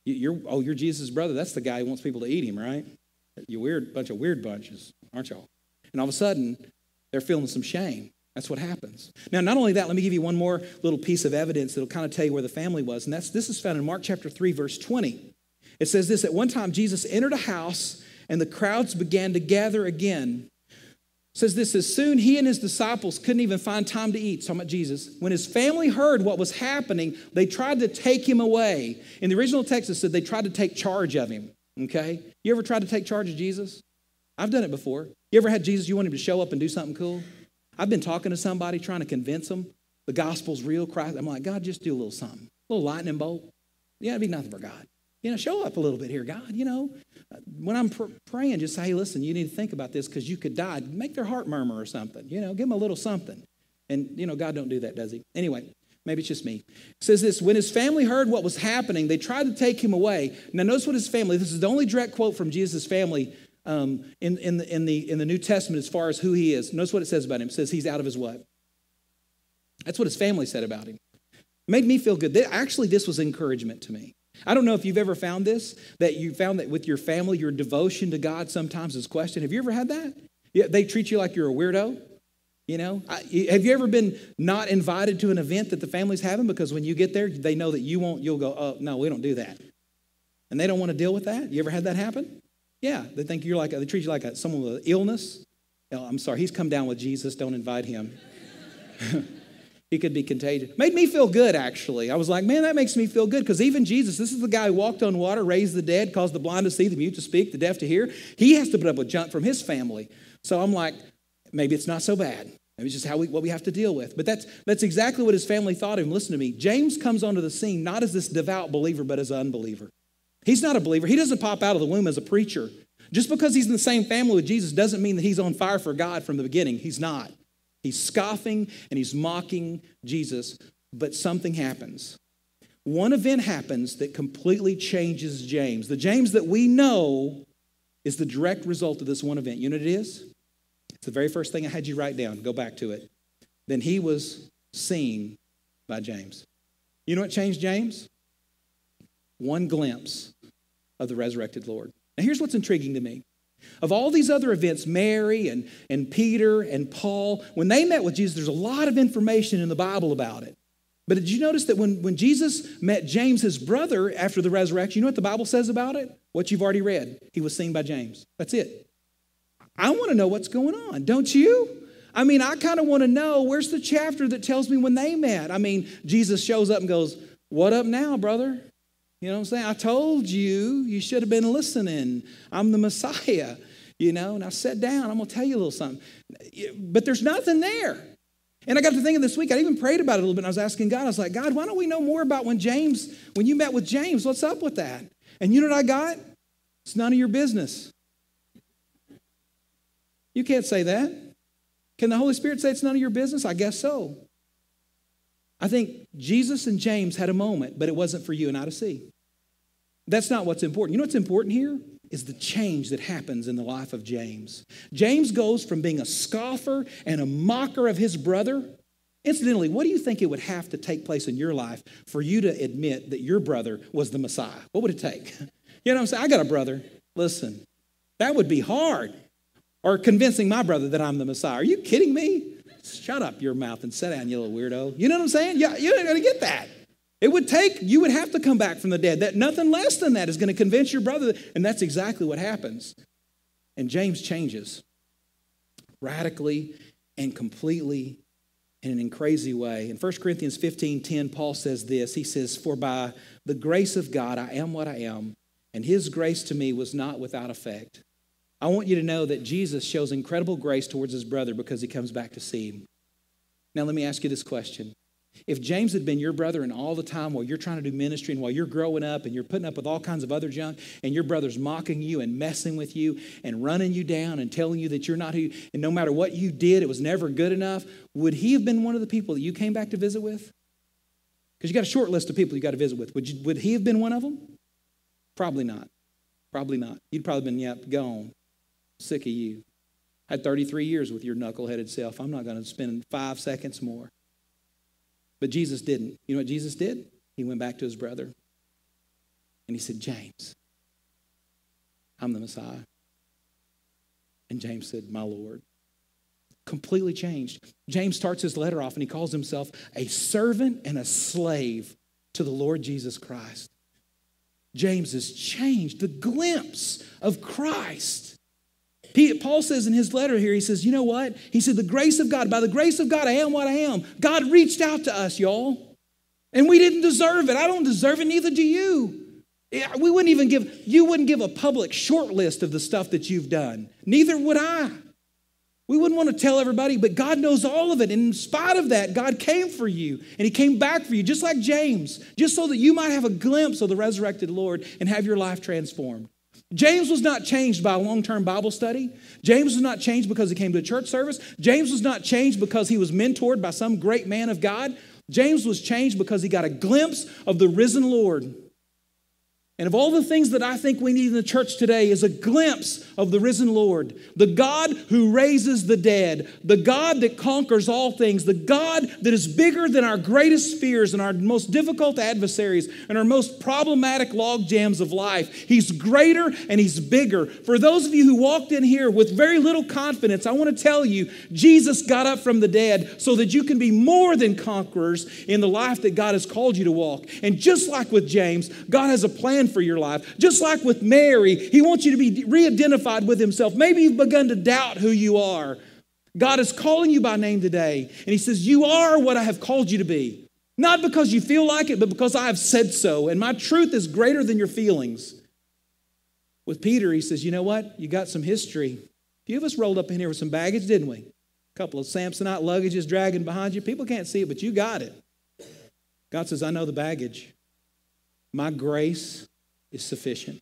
You're, oh, you're Jesus' brother. That's the guy who wants people to eat him, right? You weird bunch of weird bunches, aren't y'all? And all of a sudden, they're feeling some shame. That's what happens. Now, not only that, let me give you one more little piece of evidence that'll kind of tell you where the family was. And that's this is found in Mark chapter 3, verse 20. It says this at one time Jesus entered a house and the crowds began to gather again. It says this as soon he and his disciples couldn't even find time to eat. Talking about Jesus. When his family heard what was happening, they tried to take him away. In the original text, it said they tried to take charge of him. Okay? You ever tried to take charge of Jesus? I've done it before. You ever had Jesus, you want him to show up and do something cool? I've been talking to somebody trying to convince them the gospel's real Christ. I'm like, God, just do a little something, a little lightning bolt. Yeah, it'd be nothing for God. You know, show up a little bit here, God. You know, uh, when I'm pr- praying, just say, hey, listen, you need to think about this because you could die. Make their heart murmur or something. You know, give them a little something. And, you know, God don't do that, does he? Anyway, maybe it's just me. It says this When his family heard what was happening, they tried to take him away. Now, notice what his family, this is the only direct quote from Jesus' family um, in, in, the, in, the, in the New Testament as far as who he is. Notice what it says about him. It says he's out of his what? That's what his family said about him. It made me feel good. Actually, this was encouragement to me. I don't know if you've ever found this, that you found that with your family, your devotion to God sometimes is questioned. Have you ever had that? Yeah, they treat you like you're a weirdo. You know, have you ever been not invited to an event that the family's having because when you get there, they know that you won't, you'll go, oh, no, we don't do that. And they don't want to deal with that? You ever had that happen? Yeah, they think you're like, they treat you like a, someone with illness. Oh, I'm sorry, he's come down with Jesus, don't invite him. (laughs) He could be contagious. Made me feel good, actually. I was like, man, that makes me feel good because even Jesus, this is the guy who walked on water, raised the dead, caused the blind to see, the mute to speak, the deaf to hear. He has to put up with junk from his family. So I'm like, maybe it's not so bad. Maybe it's just how we, what we have to deal with. But that's, that's exactly what his family thought of him. Listen to me. James comes onto the scene not as this devout believer, but as an unbeliever. He's not a believer. He doesn't pop out of the womb as a preacher. Just because he's in the same family with Jesus doesn't mean that he's on fire for God from the beginning. He's not. He's scoffing and he's mocking Jesus, but something happens. One event happens that completely changes James. The James that we know is the direct result of this one event. You know what it is? It's the very first thing I had you write down. Go back to it. Then he was seen by James. You know what changed James? One glimpse of the resurrected Lord. Now, here's what's intriguing to me. Of all these other events, Mary and, and Peter and Paul, when they met with Jesus, there's a lot of information in the Bible about it. But did you notice that when, when Jesus met James, his brother, after the resurrection, you know what the Bible says about it? What you've already read. He was seen by James. That's it. I want to know what's going on, don't you? I mean, I kind of want to know where's the chapter that tells me when they met? I mean, Jesus shows up and goes, What up now, brother? You know what I'm saying? I told you, you should have been listening. I'm the Messiah, you know. Now sit down, I'm going to tell you a little something. But there's nothing there. And I got to thinking this week, I even prayed about it a little bit. And I was asking God, I was like, God, why don't we know more about when James, when you met with James? What's up with that? And you know what I got? It's none of your business. You can't say that. Can the Holy Spirit say it's none of your business? I guess so. I think Jesus and James had a moment, but it wasn't for you and I to see. That's not what's important. You know what's important here? Is the change that happens in the life of James. James goes from being a scoffer and a mocker of his brother. Incidentally, what do you think it would have to take place in your life for you to admit that your brother was the Messiah? What would it take? (laughs) You know what I'm saying? I got a brother. Listen, that would be hard. Or convincing my brother that I'm the Messiah. Are you kidding me? Shut up your mouth and sit down, you little weirdo. You know what I'm saying? Yeah, you're not going to get that. It would take, you would have to come back from the dead. That nothing less than that is going to convince your brother. And that's exactly what happens. And James changes radically and completely and in an crazy way. In 1 Corinthians 15 10, Paul says this He says, For by the grace of God I am what I am, and his grace to me was not without effect. I want you to know that Jesus shows incredible grace towards his brother because he comes back to see him. Now, let me ask you this question if James had been your brother and all the time while you're trying to do ministry and while you're growing up and you're putting up with all kinds of other junk and your brother's mocking you and messing with you and running you down and telling you that you're not who, and no matter what you did, it was never good enough, would he have been one of the people that you came back to visit with? Because you got a short list of people you got to visit with. Would, you, would he have been one of them? Probably not. Probably not. You'd probably been, yep, gone. Sick of you. I had 33 years with your knuckleheaded self. I'm not going to spend five seconds more. But Jesus didn't. You know what Jesus did? He went back to his brother and he said, James, I'm the Messiah. And James said, My Lord. Completely changed. James starts his letter off and he calls himself a servant and a slave to the Lord Jesus Christ. James has changed the glimpse of Christ Paul says in his letter here, he says, You know what? He said, The grace of God, by the grace of God, I am what I am. God reached out to us, y'all. And we didn't deserve it. I don't deserve it, neither do you. We wouldn't even give, you wouldn't give a public short list of the stuff that you've done. Neither would I. We wouldn't want to tell everybody, but God knows all of it. And in spite of that, God came for you and He came back for you, just like James, just so that you might have a glimpse of the resurrected Lord and have your life transformed. James was not changed by a long term Bible study. James was not changed because he came to a church service. James was not changed because he was mentored by some great man of God. James was changed because he got a glimpse of the risen Lord. And of all the things that I think we need in the church today is a glimpse of the risen Lord, the God who raises the dead, the God that conquers all things, the God that is bigger than our greatest fears and our most difficult adversaries and our most problematic log jams of life. He's greater and he's bigger. For those of you who walked in here with very little confidence, I want to tell you Jesus got up from the dead so that you can be more than conquerors in the life that God has called you to walk. And just like with James, God has a plan plan for your life. Just like with Mary, he wants you to be re identified with himself. Maybe you've begun to doubt who you are. God is calling you by name today, and He says, You are what I have called you to be. Not because you feel like it, but because I have said so, and my truth is greater than your feelings. With Peter, he says, You know what? You got some history. A few of us rolled up in here with some baggage, didn't we? A couple of Samsonite luggages dragging behind you. People can't see it, but you got it. God says, I know the baggage. My grace is sufficient.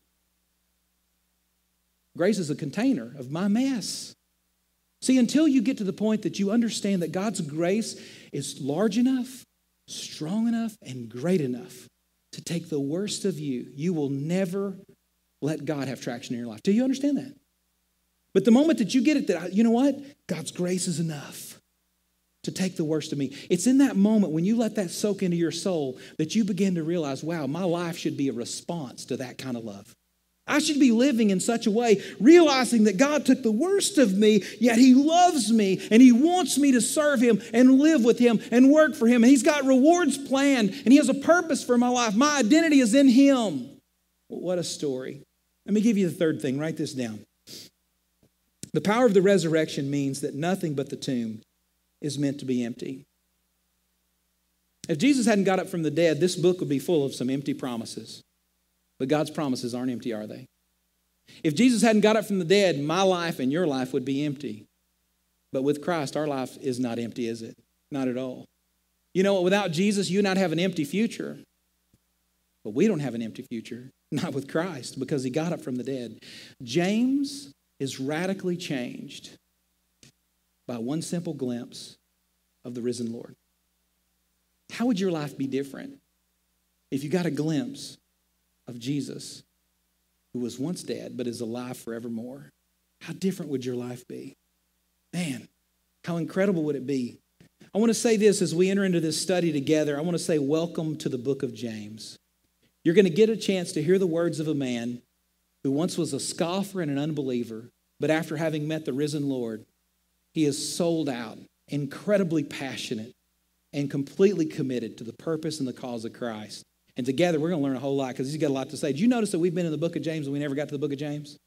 Grace is a container of my mess. See, until you get to the point that you understand that God's grace is large enough, strong enough, and great enough to take the worst of you, you will never let God have traction in your life. Do you understand that? But the moment that you get it, that you know what? God's grace is enough to take the worst of me. It's in that moment when you let that soak into your soul that you begin to realize, wow, my life should be a response to that kind of love. I should be living in such a way, realizing that God took the worst of me, yet He loves me and He wants me to serve Him and live with Him and work for Him. And He's got rewards planned and He has a purpose for my life. My identity is in Him. What a story. Let me give you the third thing. Write this down. The power of the resurrection means that nothing but the tomb is meant to be empty. If Jesus hadn't got up from the dead, this book would be full of some empty promises. But God's promises aren't empty, are they? If Jesus hadn't got up from the dead, my life and your life would be empty. But with Christ, our life is not empty, is it? Not at all. You know what? Without Jesus, you and I'd have an empty future. But we don't have an empty future, (laughs) not with Christ, because he got up from the dead. James is radically changed by one simple glimpse of the risen Lord. How would your life be different if you got a glimpse of Jesus who was once dead but is alive forevermore? How different would your life be? Man, how incredible would it be? I want to say this as we enter into this study together. I want to say, welcome to the book of James. You're going to get a chance to hear the words of a man who once was a scoffer and an unbeliever, but after having met the risen Lord, he is sold out, incredibly passionate, and completely committed to the purpose and the cause of Christ. And together, we're going to learn a whole lot because he's got a lot to say. Did you notice that we've been in the book of James and we never got to the book of James?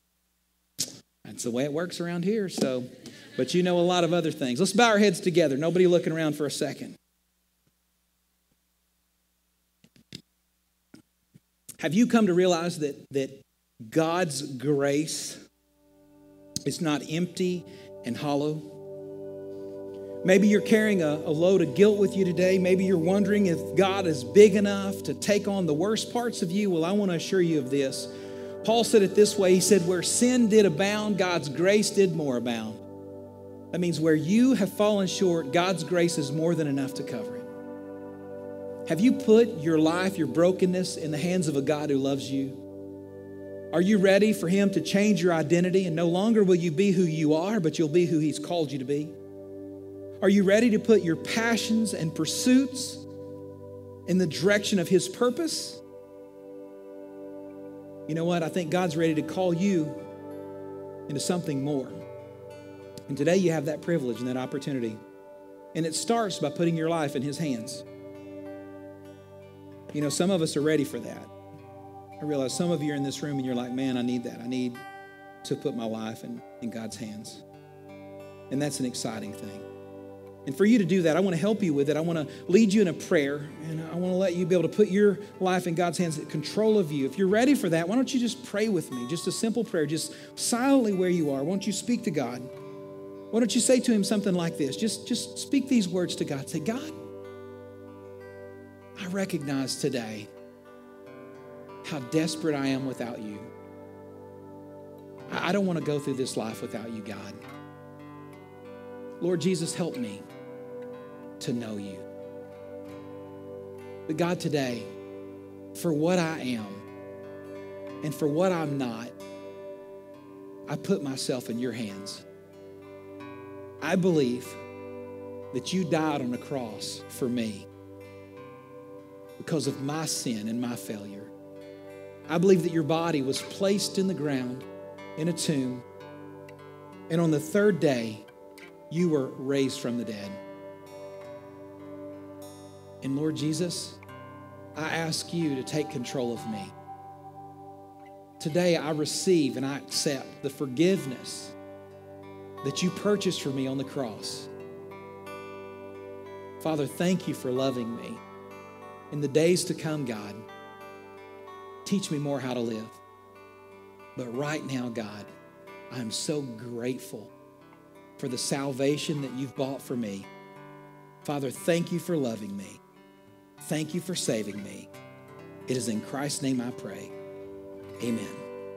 That's the way it works around here. So, but you know a lot of other things. Let's bow our heads together. Nobody looking around for a second. Have you come to realize that, that God's grace is not empty and hollow? Maybe you're carrying a, a, load of guilt with you today. Maybe you're wondering if God is big enough to take on the worst parts of you. Well, I want to assure you of this. Paul said it this way He said, Where sin did abound, God's grace did more abound. That means where you have fallen short, God's grace is more than enough to cover it. Have you put your life, your brokenness, in the hands of a God who loves you? Are you ready for Him to change your identity? And no longer will you be who you are, but you'll be who He's called you to be? Are you ready to put your passions and pursuits in the direction of His purpose? You know what? I think God's ready to call you into something more. And today you have that privilege and that opportunity. And it starts by putting your life in His hands. You know, some of us are ready for that. I realize some of you are in this room and you're like, man, I need that. I need to put my life in, in God's hands. And that's an exciting thing. And for you to do that, I want to help you with it. I want to lead you in a prayer, and I want to let you be able to put your life in God's hands, control of you. If you're ready for that, why don't you just pray with me? Just a simple prayer, just silently where you are. Won't you speak to God? Why don't you say to Him something like this? Just, just speak these words to God. Say, God, I recognize today how desperate I am without you. I don't want to go through this life without you, God. Lord Jesus, help me to know you. But God, today, for what I am and for what I'm not, I put myself in your hands. I believe that you died on the cross for me because of my sin and my failure. I believe that your body was placed in the ground in a tomb, and on the third day, you were raised from the dead. And Lord Jesus, I ask you to take control of me. Today, I receive and I accept the forgiveness that you purchased for me on the cross. Father, thank you for loving me. In the days to come, God, teach me more how to live. But right now, God, I'm so grateful for the salvation that you've bought for me. Father, thank you for loving me. Thank you for saving me. It is in Christ's name I pray. Amen.